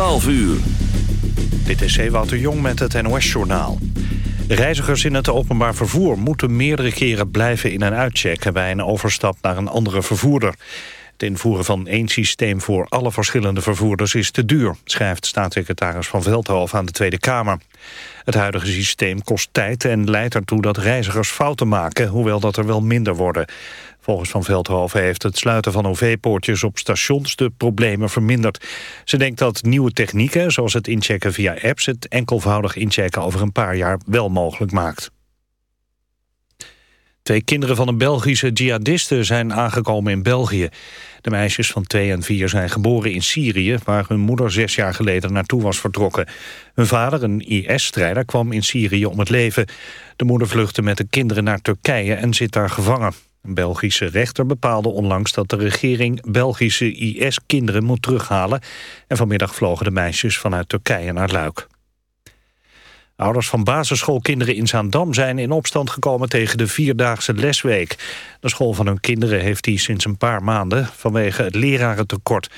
12 uur. Dit is Ewout de Jong met het NOS-journaal. Reizigers in het openbaar vervoer moeten meerdere keren blijven in- en uitchecken... bij een overstap naar een andere vervoerder. Het invoeren van één systeem voor alle verschillende vervoerders is te duur... schrijft staatssecretaris Van Veldhoven aan de Tweede Kamer. Het huidige systeem kost tijd en leidt ertoe dat reizigers fouten maken... hoewel dat er wel minder worden. Volgens Van Veldhoven heeft het sluiten van OV-poortjes op stations de problemen verminderd. Ze denkt dat nieuwe technieken, zoals het inchecken via apps... het enkelvoudig inchecken over een paar jaar wel mogelijk maakt. Twee kinderen van een Belgische jihadiste zijn aangekomen in België. De meisjes van twee en vier zijn geboren in Syrië... waar hun moeder zes jaar geleden naartoe was vertrokken. Hun vader, een IS-strijder, kwam in Syrië om het leven. De moeder vluchtte met de kinderen naar Turkije en zit daar gevangen. Een Belgische rechter bepaalde onlangs dat de regering Belgische IS-kinderen moet terughalen. En vanmiddag vlogen de meisjes vanuit Turkije naar Luik. Ouders van basisschoolkinderen in Zaandam zijn in opstand gekomen tegen de vierdaagse lesweek. De school van hun kinderen heeft die sinds een paar maanden vanwege het lerarentekort.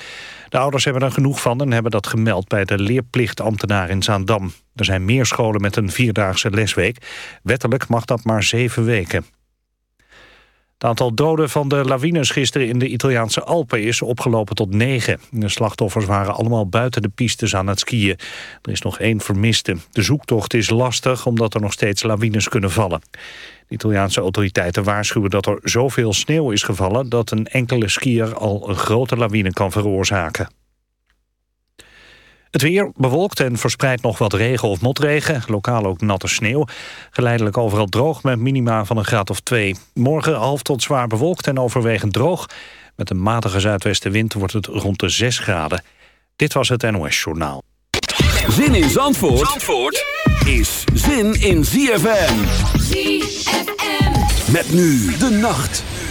De ouders hebben er genoeg van en hebben dat gemeld bij de leerplichtambtenaar in Zaandam. Er zijn meer scholen met een vierdaagse lesweek. Wettelijk mag dat maar zeven weken. Het aantal doden van de lawines gisteren in de Italiaanse Alpen is opgelopen tot negen. De slachtoffers waren allemaal buiten de pistes aan het skiën. Er is nog één vermiste. De zoektocht is lastig omdat er nog steeds lawines kunnen vallen. De Italiaanse autoriteiten waarschuwen dat er zoveel sneeuw is gevallen... dat een enkele skier al een grote lawine kan veroorzaken. Het weer bewolkt en verspreidt nog wat regen of motregen. Lokaal ook natte sneeuw. Geleidelijk overal droog met minima van een graad of twee. Morgen half tot zwaar bewolkt en overwegend droog. Met een matige zuidwestenwind wordt het rond de 6 graden. Dit was het NOS Journaal. Zin in Zandvoort, Zandvoort is zin in ZFM. ZFM. Met nu de nacht.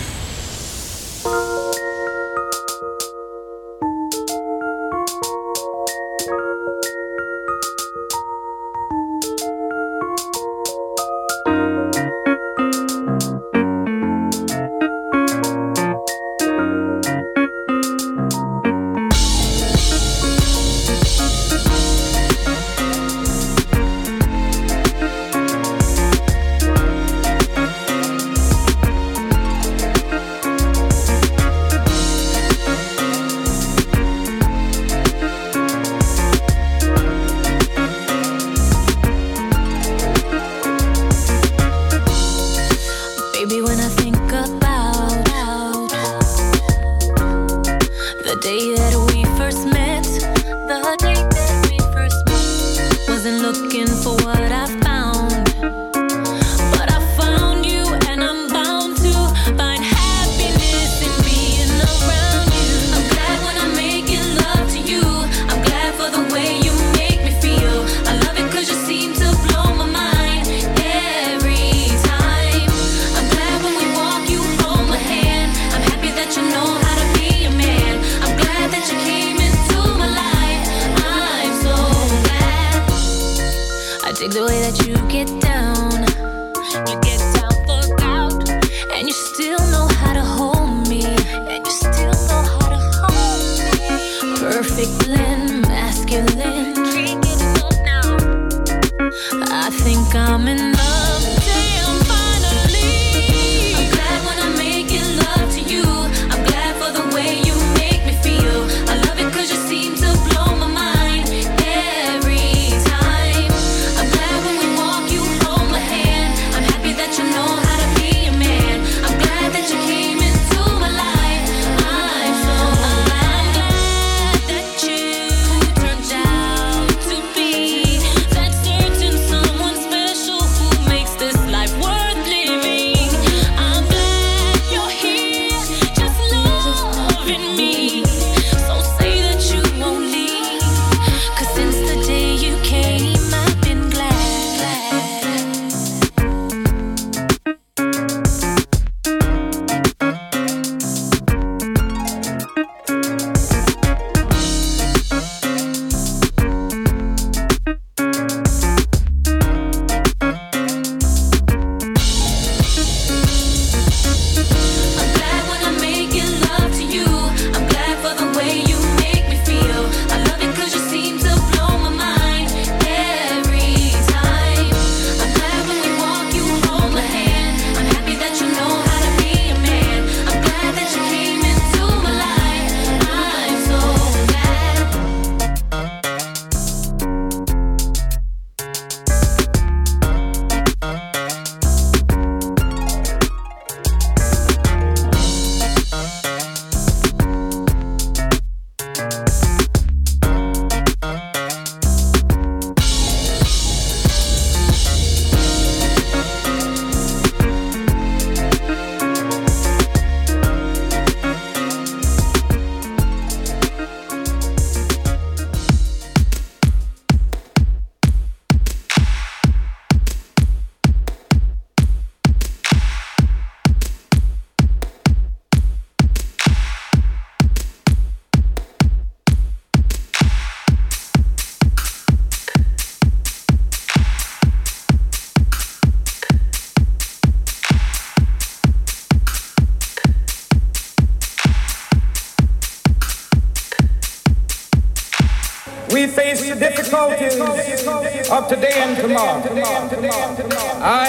Masculine. Can't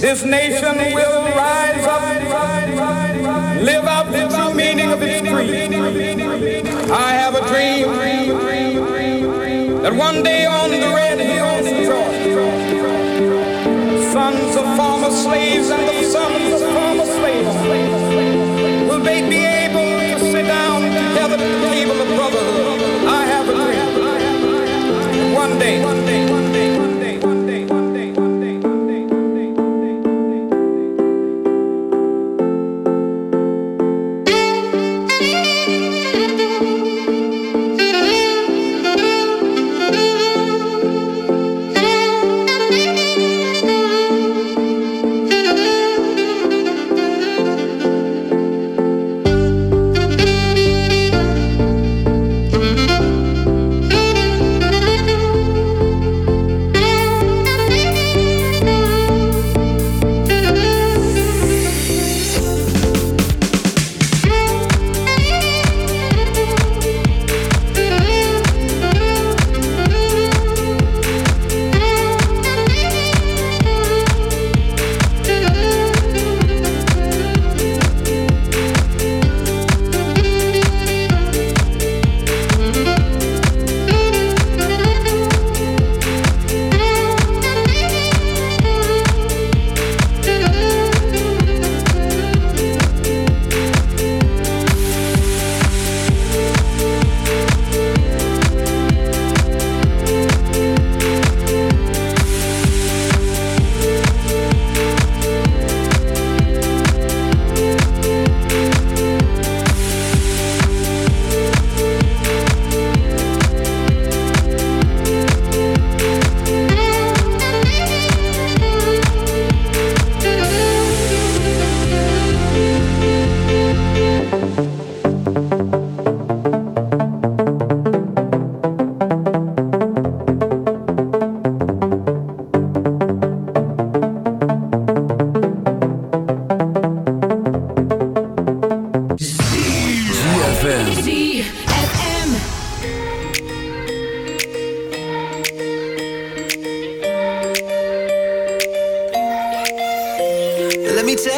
This nation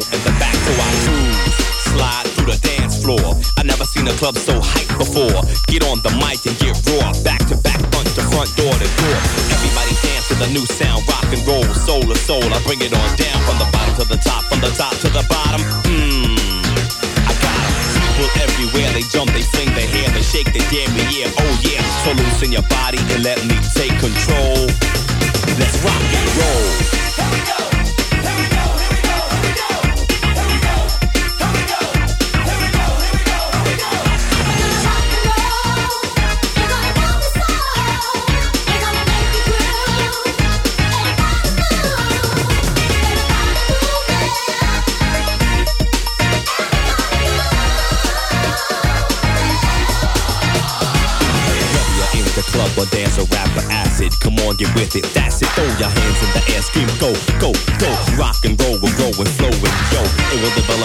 out in the back. So I cruise, slide through the dance floor. I never seen a club so hyped before. Get on the mic and get raw, back to back, front to front, door to door. Everybody dance to the new sound, rock and roll, soul to soul. I bring it on down from the bottom to the top, from the top to the bottom. Mmm. I got. People everywhere, they jump, they swing their hair, they shake their dairy, yeah, oh yeah. So loosen your body and let me take control.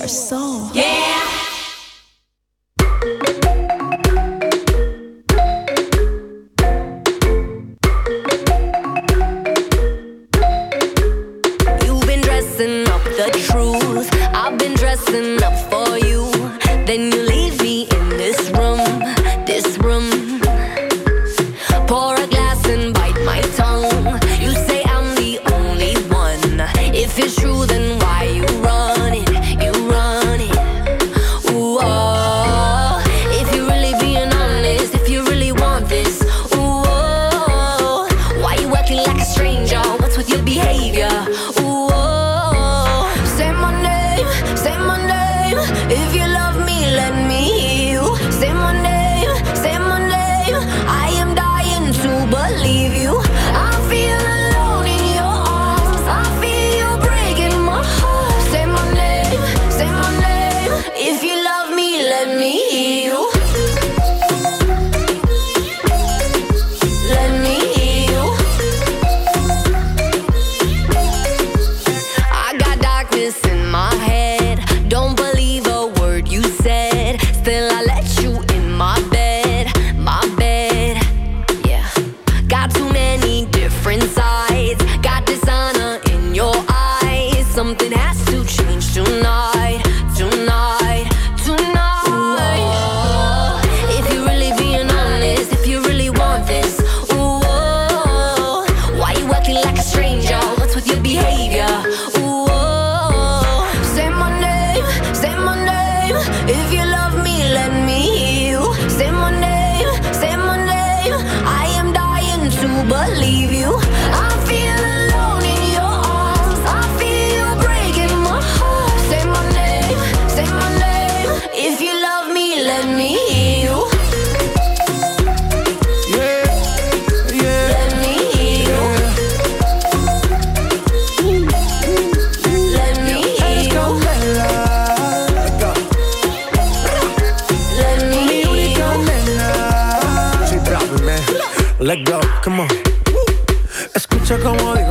your soul. Yeah.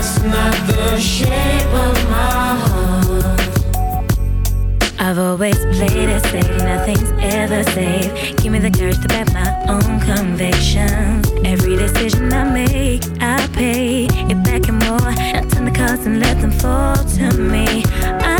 that's not the shape of my heart. I've always played it safe, nothing's ever safe. Give me the courage to back my own convictions. Every decision I make, I pay it back and more. I turn the cards and let them fall to me. I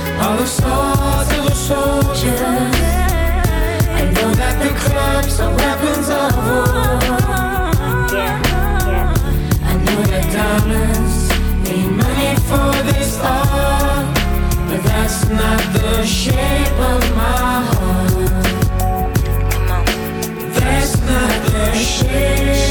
are the swords of the soldiers. I know that the clubs are weapons of war. I know that diamonds need money for this art, but that's not the shape of my heart. That's not the shape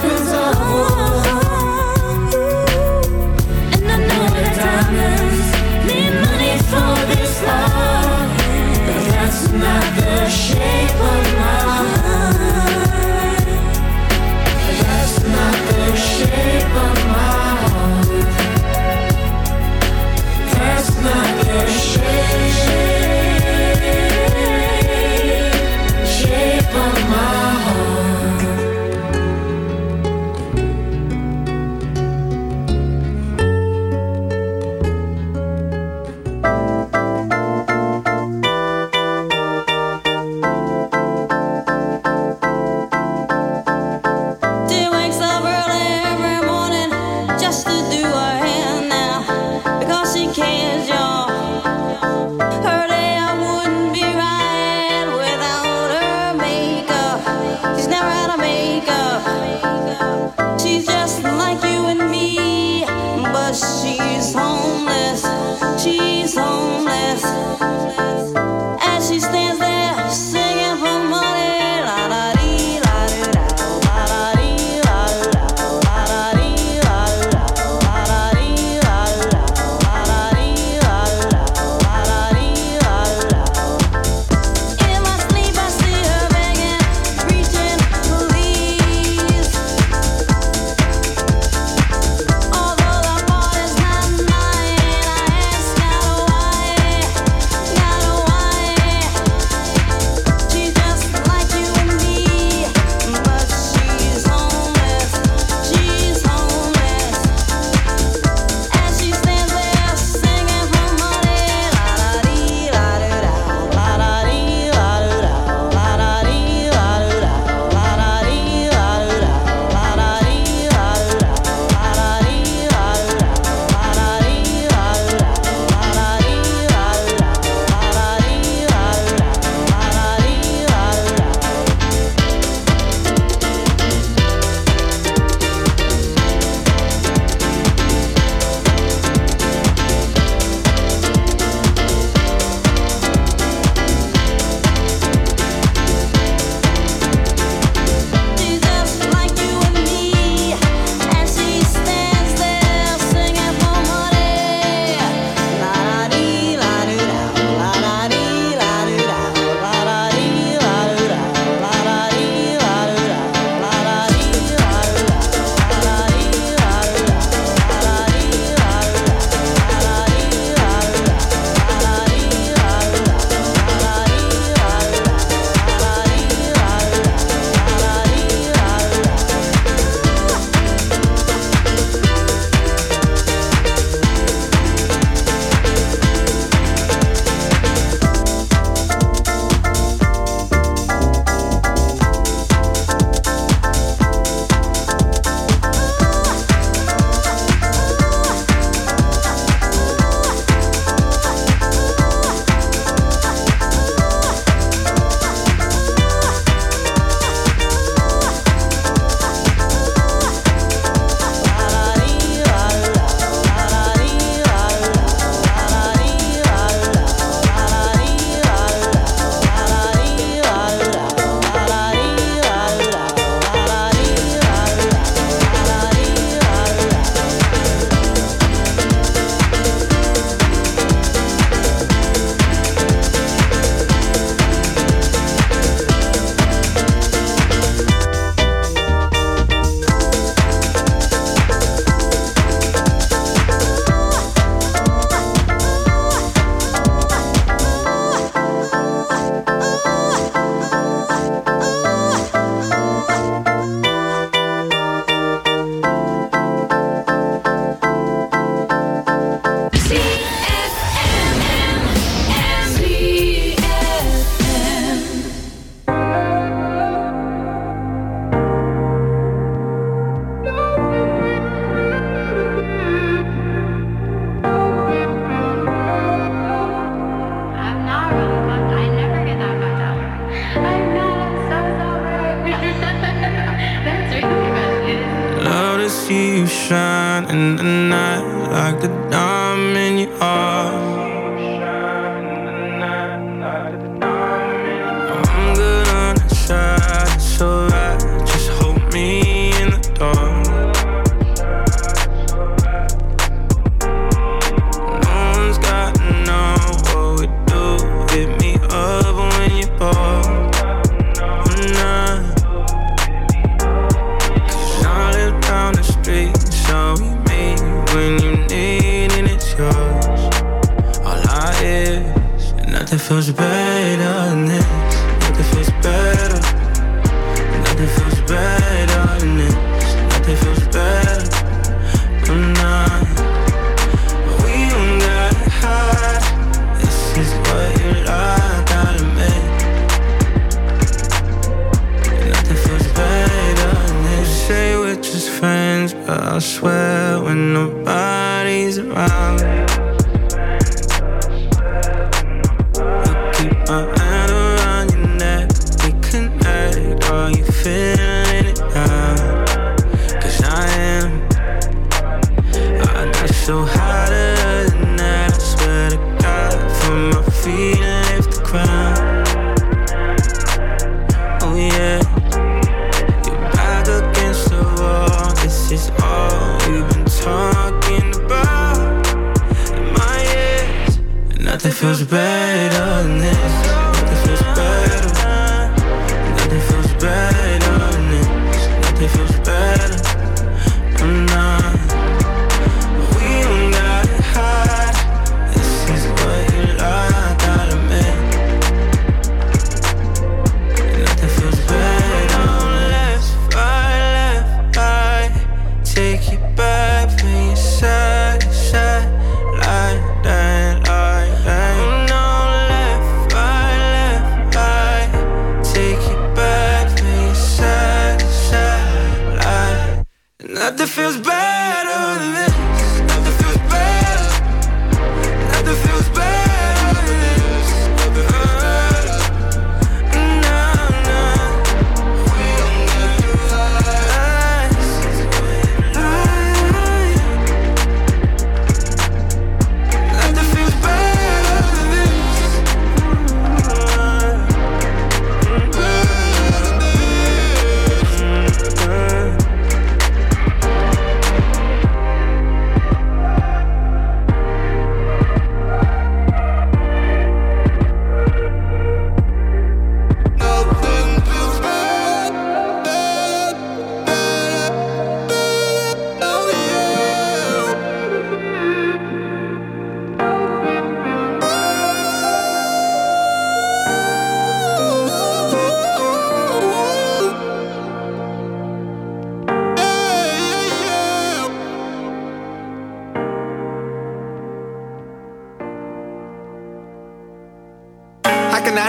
Clubs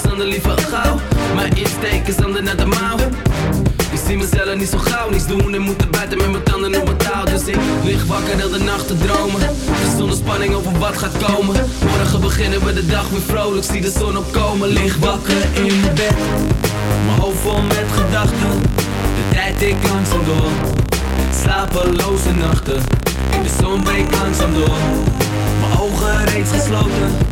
de liever gauw. Mijn insteek is naar de mouw. Ik zie mezelf niet zo gauw, niets doen en moeten buiten met mijn tanden op mijn touw. Dus ik lig wakker heel de nacht te dromen. Zonder spanning over wat gaat komen. Morgen beginnen we de dag weer vrolijk, zie de zon opkomen. Lig wakker in mijn bed, mijn hoofd vol met gedachten. De tijd ik langzaam door, slapeloze nachten. In de zon breekt langzaam door, mijn ogen reeds gesloten.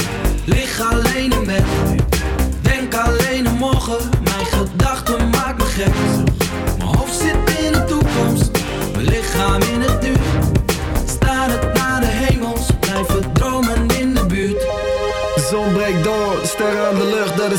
lig alleen in bed.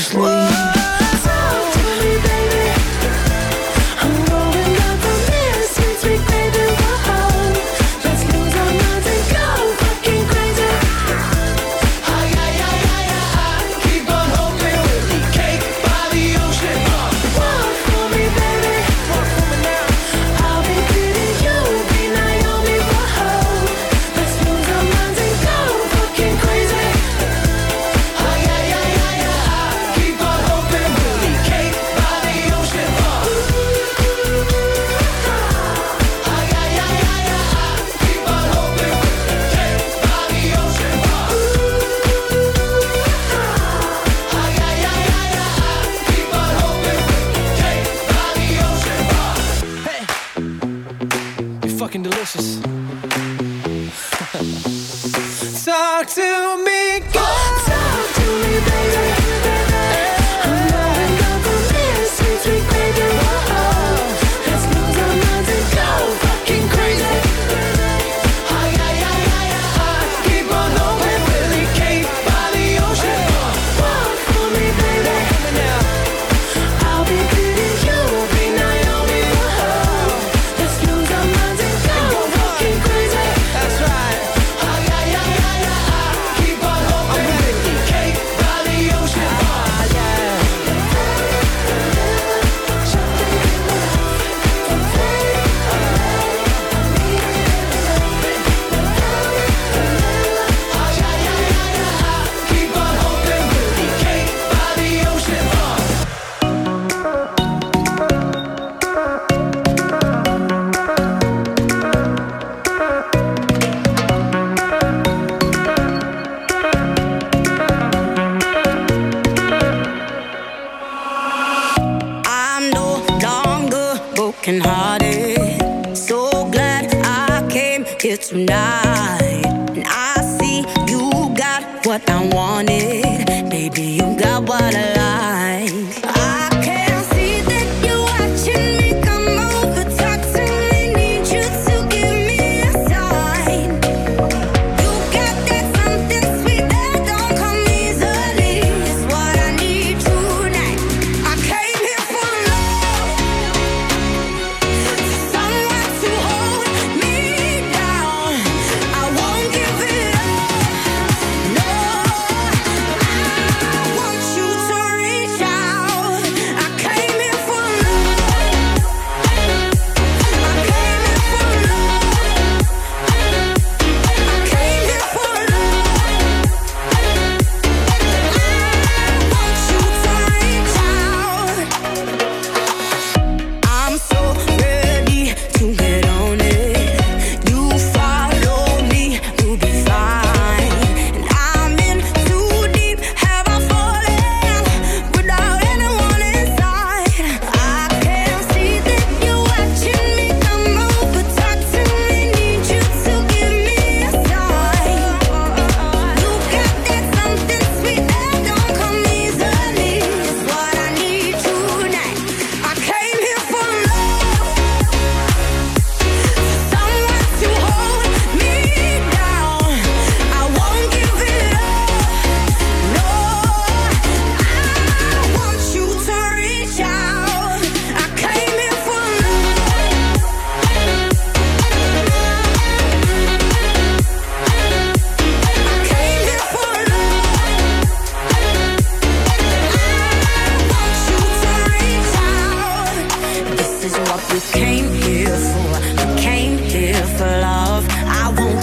Honestly,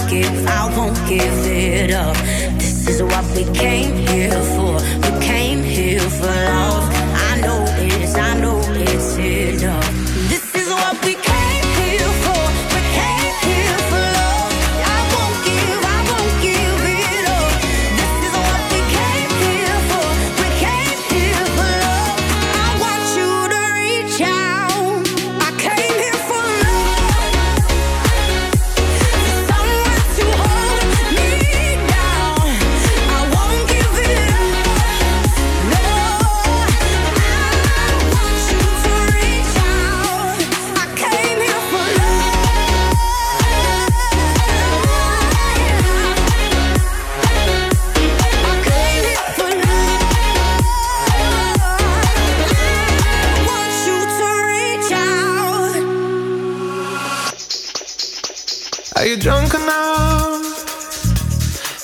give, I won't give it up. This is what we came here for. We came here for love. I know it's, I know it's enough.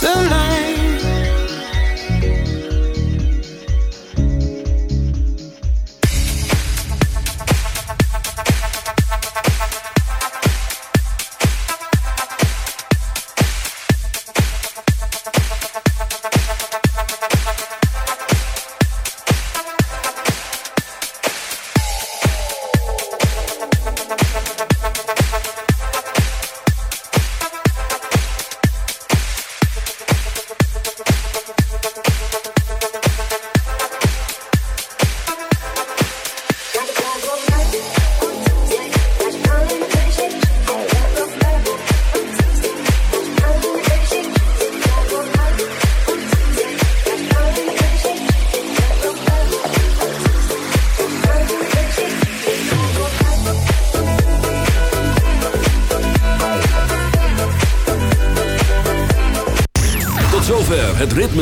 Tot